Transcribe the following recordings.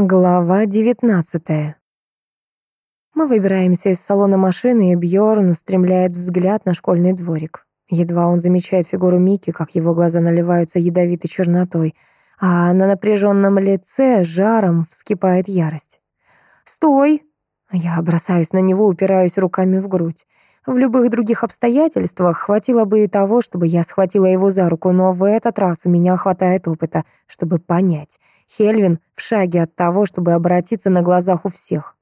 Глава 19 Мы выбираемся из салона машины, и Бьорн устремляет взгляд на школьный дворик. Едва он замечает фигуру Мики, как его глаза наливаются ядовитой чернотой, а на напряженном лице жаром вскипает ярость. «Стой!» Я бросаюсь на него, упираюсь руками в грудь. В любых других обстоятельствах хватило бы и того, чтобы я схватила его за руку, но в этот раз у меня хватает опыта, чтобы понять. Хельвин в шаге от того, чтобы обратиться на глазах у всех.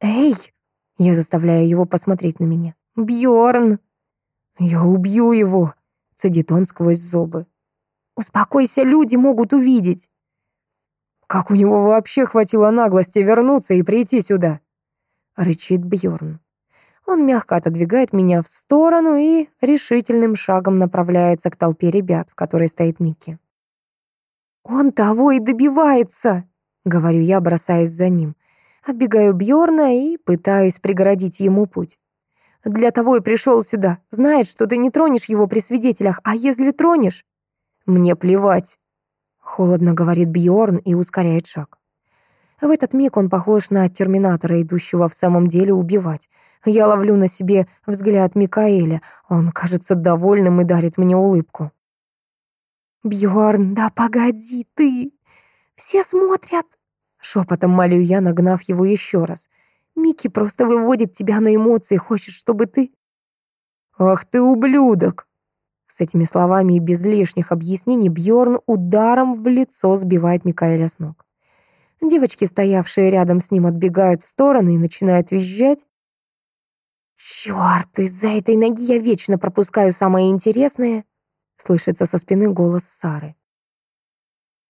«Эй!» — я заставляю его посмотреть на меня. Бьорн, «Я убью его!» — цедит он сквозь зубы. «Успокойся, люди могут увидеть!» «Как у него вообще хватило наглости вернуться и прийти сюда?» — рычит Бьорн. Он мягко отодвигает меня в сторону и решительным шагом направляется к толпе ребят, в которой стоит Микки. «Он того и добивается!» — говорю я, бросаясь за ним. Оббегаю Бьорна и пытаюсь преградить ему путь. «Для того и пришел сюда. Знает, что ты не тронешь его при свидетелях, а если тронешь...» «Мне плевать», — холодно говорит Бьорн и ускоряет шаг. В этот миг он похож на терминатора, идущего в самом деле убивать. Я ловлю на себе взгляд Микаэля. Он кажется довольным и дарит мне улыбку. «Бьорн, да погоди ты! Все смотрят!» Шепотом молю я, нагнав его еще раз. «Микки просто выводит тебя на эмоции, хочет, чтобы ты...» «Ах ты ублюдок!» С этими словами и без лишних объяснений Бьорн ударом в лицо сбивает Микаэля с ног. Девочки, стоявшие рядом с ним, отбегают в стороны и начинают визжать. «Чёрт, из-за этой ноги я вечно пропускаю самое интересное!» Слышится со спины голос Сары.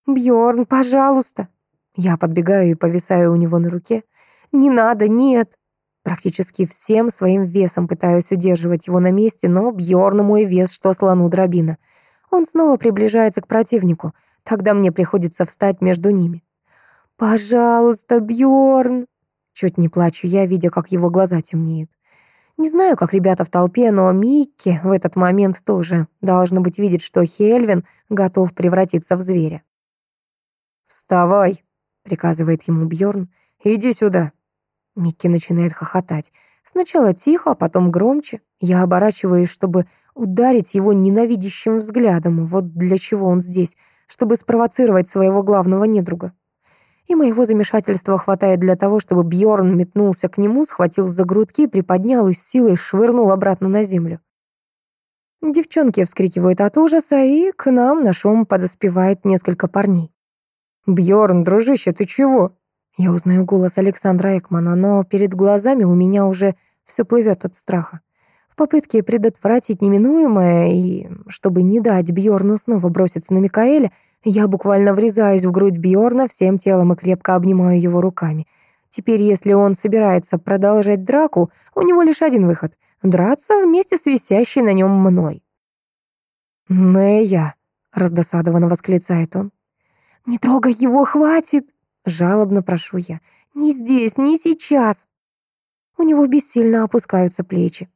Бьорн, пожалуйста!» Я подбегаю и повисаю у него на руке. «Не надо, нет!» Практически всем своим весом пытаюсь удерживать его на месте, но Бьорн мой вес, что слону дробина. Он снова приближается к противнику. Тогда мне приходится встать между ними. «Пожалуйста, Бьорн! Чуть не плачу я, видя, как его глаза темнеют. Не знаю, как ребята в толпе, но Микки в этот момент тоже, должно быть, видит, что Хельвин готов превратиться в зверя. «Вставай!» — приказывает ему Бьорн. «Иди сюда!» Микки начинает хохотать. Сначала тихо, а потом громче. Я оборачиваюсь, чтобы ударить его ненавидящим взглядом. Вот для чего он здесь, чтобы спровоцировать своего главного недруга и моего замешательства хватает для того, чтобы Бьорн метнулся к нему, схватил за грудки, приподнял и с силой швырнул обратно на землю. Девчонки вскрикивают от ужаса, и к нам на шум подоспевает несколько парней. Бьорн, дружище, ты чего?» Я узнаю голос Александра Экмана, но перед глазами у меня уже все плывет от страха. В попытке предотвратить неминуемое и чтобы не дать Бьорну снова броситься на Микаэля, я буквально врезаюсь в грудь Бьорна всем телом и крепко обнимаю его руками. Теперь, если он собирается продолжать драку, у него лишь один выход — драться вместе с висящей на нем мной. «Нея!» — раздосадованно восклицает он. «Не трогай его, хватит!» — жалобно прошу я. «Не здесь, не сейчас!» У него бессильно опускаются плечи.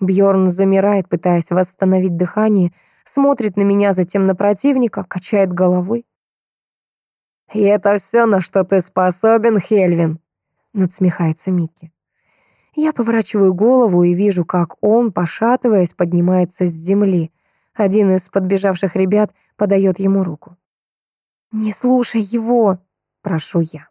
Бьорн замирает, пытаясь восстановить дыхание, смотрит на меня, затем на противника, качает головой. «И это все, на что ты способен, Хельвин?» надсмехается Микки. Я поворачиваю голову и вижу, как он, пошатываясь, поднимается с земли. Один из подбежавших ребят подает ему руку. «Не слушай его!» — прошу я.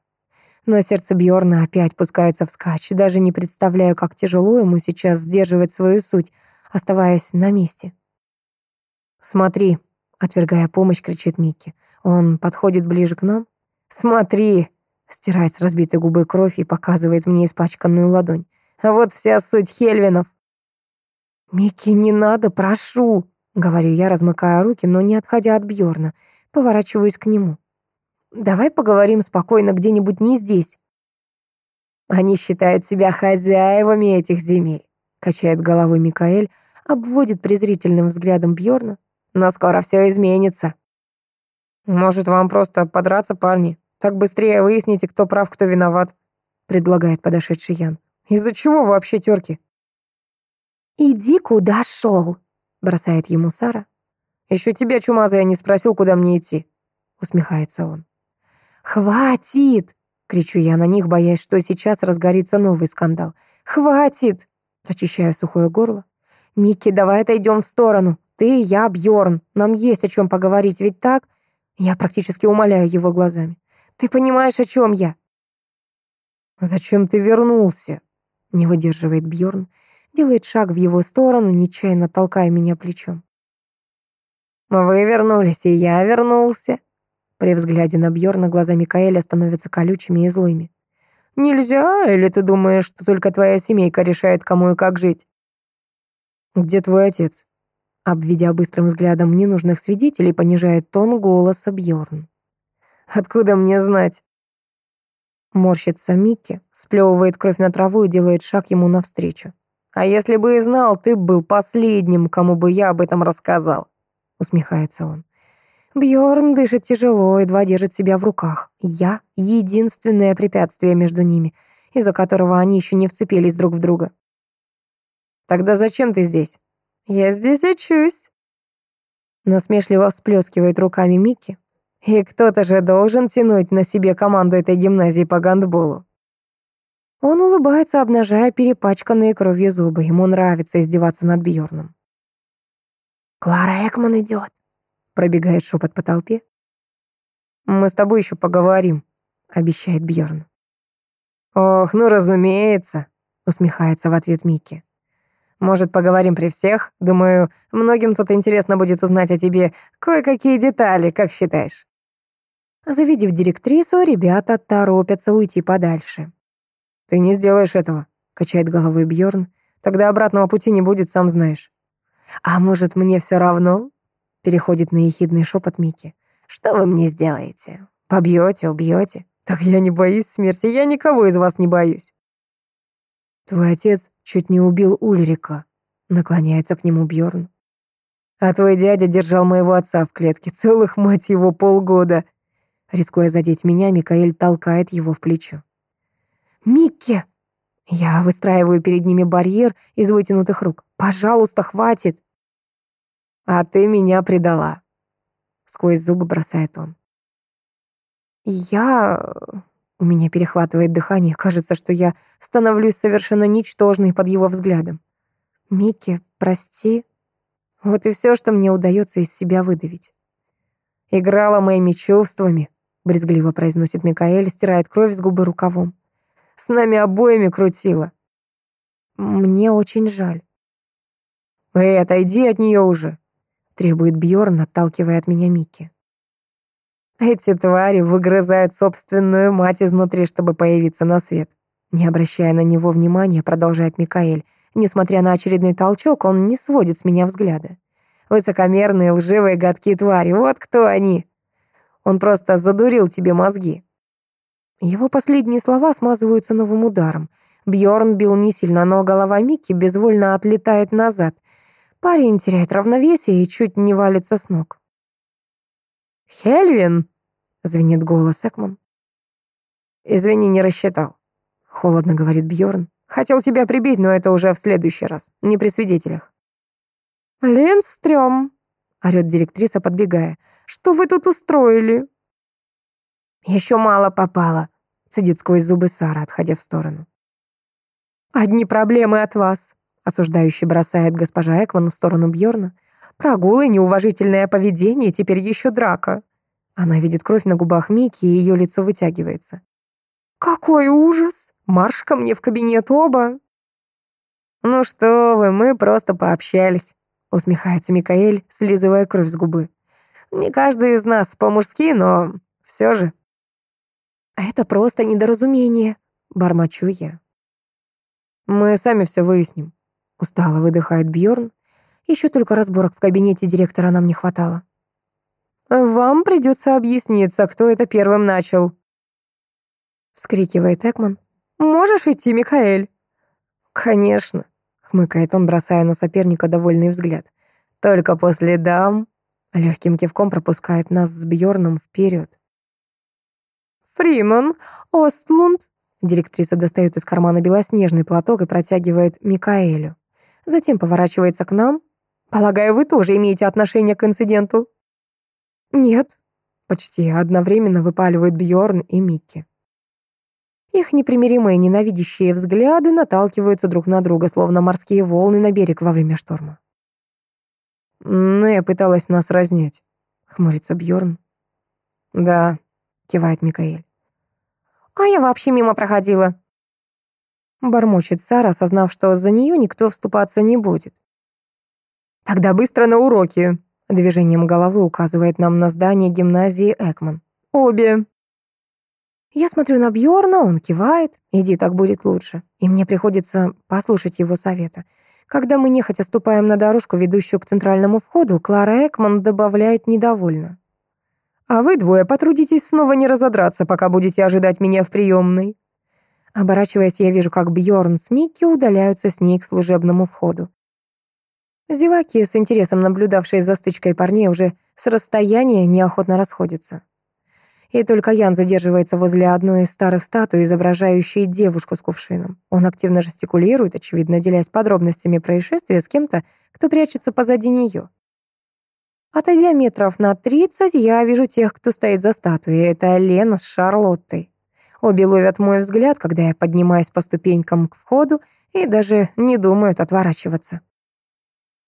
Но сердце Бьорна опять пускается вскачь, даже не представляю, как тяжело ему сейчас сдерживать свою суть, оставаясь на месте. «Смотри», — отвергая помощь, кричит Микки. Он подходит ближе к нам. «Смотри!» — стирает с разбитой губы кровь и показывает мне испачканную ладонь. «А вот вся суть Хельвинов!» «Микки, не надо, прошу!» — говорю я, размыкая руки, но не отходя от Бьорна. Поворачиваюсь к нему. «Давай поговорим спокойно где-нибудь не здесь». «Они считают себя хозяевами этих земель», — качает головой Микаэль, обводит презрительным взглядом Бьорна. Но скоро все изменится. Может, вам просто подраться, парни? Так быстрее выясните, кто прав, кто виноват, предлагает подошедший Ян. Из-за чего вообще терки? Иди куда шел, бросает ему Сара. Еще тебя, чумазая, не спросил, куда мне идти, усмехается он. «Хватит!» — кричу я на них, боясь, что сейчас разгорится новый скандал. «Хватит!» — прочищаю сухое горло. «Микки, давай отойдем в сторону. Ты, я, Бьорн. Нам есть о чем поговорить, ведь так?» Я практически умоляю его глазами. «Ты понимаешь, о чем я?» «Зачем ты вернулся?» — не выдерживает Бьорн, делает шаг в его сторону, нечаянно толкая меня плечом. «Вы вернулись, и я вернулся». При взгляде на Бьорна глаза Микаэля становятся колючими и злыми. «Нельзя, или ты думаешь, что только твоя семейка решает, кому и как жить?» «Где твой отец?» Обведя быстрым взглядом ненужных свидетелей, понижает тон голоса Бьорн. «Откуда мне знать?» Морщится Микки, сплевывает кровь на траву и делает шаг ему навстречу. «А если бы и знал, ты был последним, кому бы я об этом рассказал», — усмехается он. Бьорн дышит тяжело, едва держит себя в руках. Я — единственное препятствие между ними, из-за которого они еще не вцепились друг в друга. «Тогда зачем ты здесь?» Я здесь учусь. Насмешливо всплескивает руками Микки. И кто-то же должен тянуть на себе команду этой гимназии по гандболу. Он улыбается, обнажая перепачканные кровью зубы. Ему нравится издеваться над Бьорном. «Клара Экман идет», — пробегает шепот по толпе. «Мы с тобой еще поговорим», — обещает Бьорн. «Ох, ну разумеется», — усмехается в ответ Микки. Может, поговорим при всех? Думаю, многим тут интересно будет узнать о тебе кое-какие детали, как считаешь?» Завидев директрису, ребята торопятся уйти подальше. «Ты не сделаешь этого», — качает головой Бьорн. «Тогда обратного пути не будет, сам знаешь». «А может, мне все равно?» — переходит на ехидный шепот Микки. «Что вы мне сделаете? Побьете, убьете? Так я не боюсь смерти, я никого из вас не боюсь». «Твой отец чуть не убил Ульрика», — наклоняется к нему Бьорн. «А твой дядя держал моего отца в клетке целых, мать его, полгода». Рискуя задеть меня, Микаэль толкает его в плечо. «Микки!» Я выстраиваю перед ними барьер из вытянутых рук. «Пожалуйста, хватит!» «А ты меня предала!» Сквозь зубы бросает он. «Я...» У меня перехватывает дыхание, кажется, что я становлюсь совершенно ничтожной под его взглядом. «Микки, прости». Вот и все, что мне удается из себя выдавить. «Играла моими чувствами», — брезгливо произносит Микаэль, стирает кровь с губы рукавом. «С нами обоими крутила». «Мне очень жаль». «Эй, отойди от нее уже», — требует Бьорн, отталкивая от меня Микки. Эти твари выгрызают собственную мать изнутри, чтобы появиться на свет. Не обращая на него внимания, продолжает Микаэль. Несмотря на очередной толчок, он не сводит с меня взгляда. Высокомерные, лживые, гадкие твари, вот кто они. Он просто задурил тебе мозги. Его последние слова смазываются новым ударом. Бьорн бил не сильно, но голова Микки безвольно отлетает назад. Парень теряет равновесие и чуть не валится с ног. «Хельвин!» — звенит голос Экман. «Извини, не рассчитал», — холодно говорит Бьорн. «Хотел тебя прибить, но это уже в следующий раз, не при свидетелях». «Линдстрём!» — орёт директриса, подбегая. «Что вы тут устроили?» «Еще мало попало», — цедит сквозь зубы Сара, отходя в сторону. «Одни проблемы от вас», — осуждающий бросает госпожа Экман в сторону Бьорна. «Прогулы, неуважительное поведение, теперь еще драка. Она видит кровь на губах Мики, и ее лицо вытягивается. «Какой ужас! Марш ко мне в кабинет оба!» «Ну что вы, мы просто пообщались», — усмехается Микаэль, слизывая кровь с губы. «Не каждый из нас по-мужски, но все же». «Это просто недоразумение», — бормочу я. «Мы сами все выясним», — устало выдыхает Бьорн. Еще только разборок в кабинете директора нам не хватало. «Вам придется объясниться, кто это первым начал», — вскрикивает Экман. «Можешь идти, Микаэль?» «Конечно», — хмыкает он, бросая на соперника довольный взгляд. «Только после дам...» Легким кивком пропускает нас с Бьорном вперед. «Фриман, Остлунд...» Директриса достает из кармана белоснежный платок и протягивает Микаэлю. Затем поворачивается к нам. «Полагаю, вы тоже имеете отношение к инциденту?» «Нет», Почти одновременно выпаливают Бьорн и Микки. Их непримиримые ненавидящие взгляды наталкиваются друг на друга, словно морские волны на берег во время шторма. «Ну, я пыталась нас разнять», — хмурится Бьорн. «Да», — кивает Микаэль. «А я вообще мимо проходила», — бормочет Сара, осознав, что за нее никто вступаться не будет. «Тогда быстро на уроки», — движением головы указывает нам на здание гимназии Экман. «Обе». Я смотрю на Бьорна, он кивает. Иди, так будет лучше. И мне приходится послушать его совета. Когда мы нехотя ступаем на дорожку, ведущую к центральному входу, Клара Экман добавляет недовольно. «А вы двое потрудитесь снова не разодраться, пока будете ожидать меня в приемной». Оборачиваясь, я вижу, как Бьорн с Микки удаляются с ней к служебному входу. Зеваки, с интересом наблюдавшие за стычкой парней, уже с расстояния неохотно расходятся. И только Ян задерживается возле одной из старых статуй, изображающей девушку с кувшином. Он активно жестикулирует, очевидно, делясь подробностями происшествия с кем-то, кто прячется позади нее. Отойдя метров на тридцать, я вижу тех, кто стоит за статуей. Это Лена с Шарлоттой. Обе ловят мой взгляд, когда я поднимаюсь по ступенькам к входу и даже не думают отворачиваться.